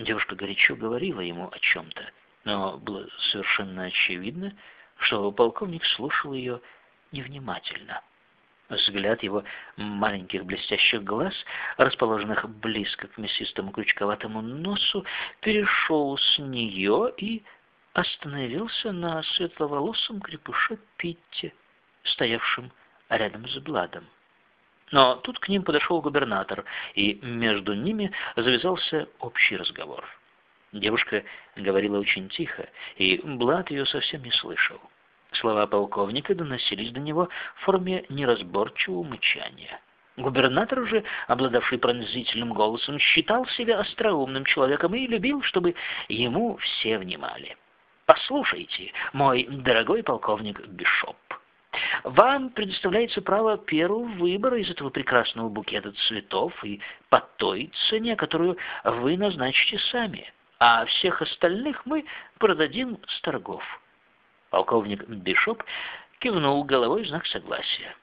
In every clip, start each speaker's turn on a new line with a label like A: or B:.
A: Девушка горячо говорила ему о чем-то, но было совершенно очевидно, что полковник слушал ее невнимательно. Взгляд его маленьких блестящих глаз, расположенных близко к мясистому крючковатому носу, перешел с нее и остановился на светловолосом крепыше Питте, стоявшем рядом с Бладом. Но тут к ним подошел губернатор, и между ними завязался общий разговор. Девушка говорила очень тихо, и Блад ее совсем не слышал. Слова полковника доносились до него в форме неразборчивого мычания. Губернатор же, обладавший пронзительным голосом, считал себя остроумным человеком и любил, чтобы ему все внимали. «Послушайте, мой дорогой полковник Бишоп, вам предоставляется право первого выбора из этого прекрасного букета цветов и по той цене, которую вы назначите сами, а всех остальных мы продадим с торгов». Полковник Бишоп кивнул головой в знак согласия.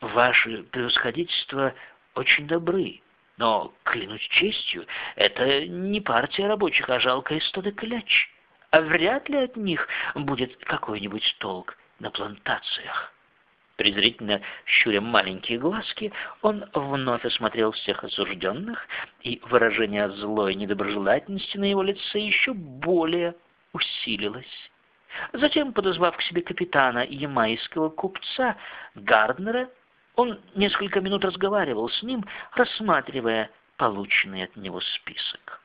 A: «Ваше превосходительство очень добры, но, клянусь честью, это не партия рабочих, а жалкое стадо кляч, а вряд ли от них будет какой-нибудь толк на плантациях». Презрительно щуря маленькие глазки, он вновь осмотрел всех осужденных, и выражение злой недоброжелательности на его лице еще более усилилось. Затем, подозвав к себе капитана ямайского купца Гарднера, он несколько минут разговаривал с ним, рассматривая полученный от него список.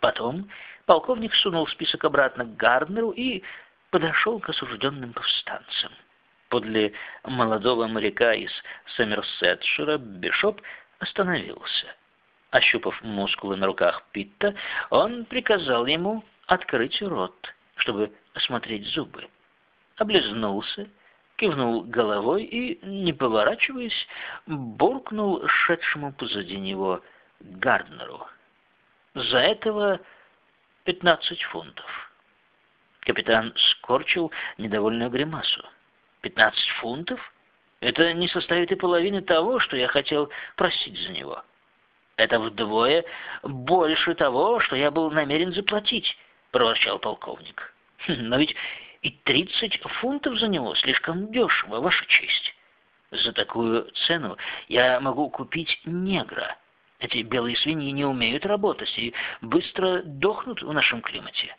A: Потом полковник сунул список обратно к Гарднеру и подошел к осужденным повстанцам. Подле молодого моряка из Сомерсетшира Бишоп остановился. Ощупав мускулы на руках Питта, он приказал ему открыть рот, чтобы осмотреть зубы. Облизнулся, кивнул головой и, не поворачиваясь, буркнул шедшему позади него Гарднеру. За этого пятнадцать фунтов. Капитан скорчил недовольную гримасу. Пятнадцать фунтов? Это не составит и половины того, что я хотел просить за него. Это вдвое больше того, что я был намерен заплатить, проворчал полковник. Но ведь и тридцать фунтов за него слишком дешево, Ваша честь. За такую цену я могу купить негра. Эти белые свиньи не умеют работать и быстро дохнут в нашем климате.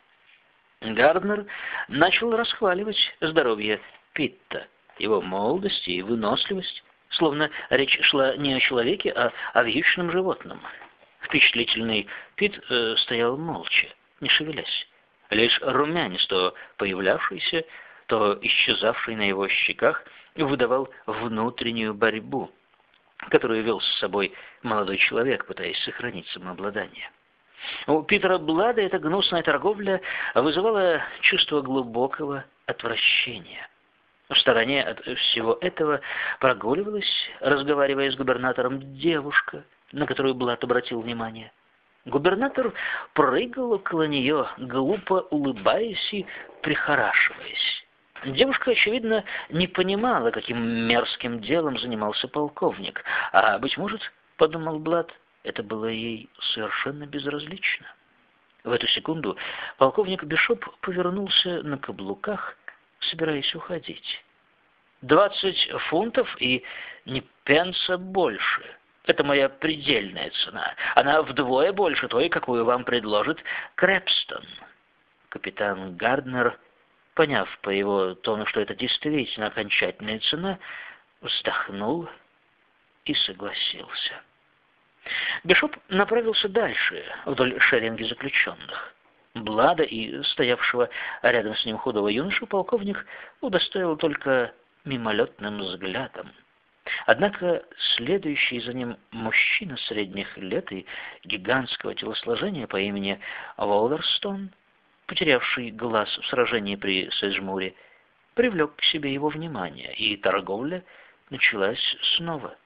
A: Гарднер начал расхваливать здоровье Питта, его молодость и выносливость, словно речь шла не о человеке, а о вьючном животном. Впечатлительный Пит э, стоял молча, не шевелясь. Лишь румянец, то появлявшийся, то исчезавший на его щеках, выдавал внутреннюю борьбу, которую вел с собой молодой человек, пытаясь сохранить самообладание. У Питера Блада эта гнусная торговля вызывала чувство глубокого отвращения. В стороне от всего этого прогуливалась, разговаривая с губернатором, девушка, на которую Блад обратил внимание. Губернатор прыгал около нее, глупо улыбаясь и прихорашиваясь. Девушка, очевидно, не понимала, каким мерзким делом занимался полковник, а, быть может, подумал Блад, это было ей совершенно безразлично. В эту секунду полковник Бишоп повернулся на каблуках, собираясь уходить. «Двадцать фунтов и ни пенса больше», это моя предельная цена. Она вдвое больше той, какую вам предложит Крэпстон. Капитан Гарднер, поняв по его тону, что это действительно окончательная цена, вздохнул и согласился. Бишоп направился дальше, вдоль шеренги заключенных. Блада и стоявшего рядом с ним худого юношу полковник удостоил только мимолетным взглядом. Однако следующий за ним мужчина средних лет и гигантского телосложения по имени Волдерстон, потерявший глаз в сражении при Сейджмуре, привлек к себе его внимание, и торговля началась снова.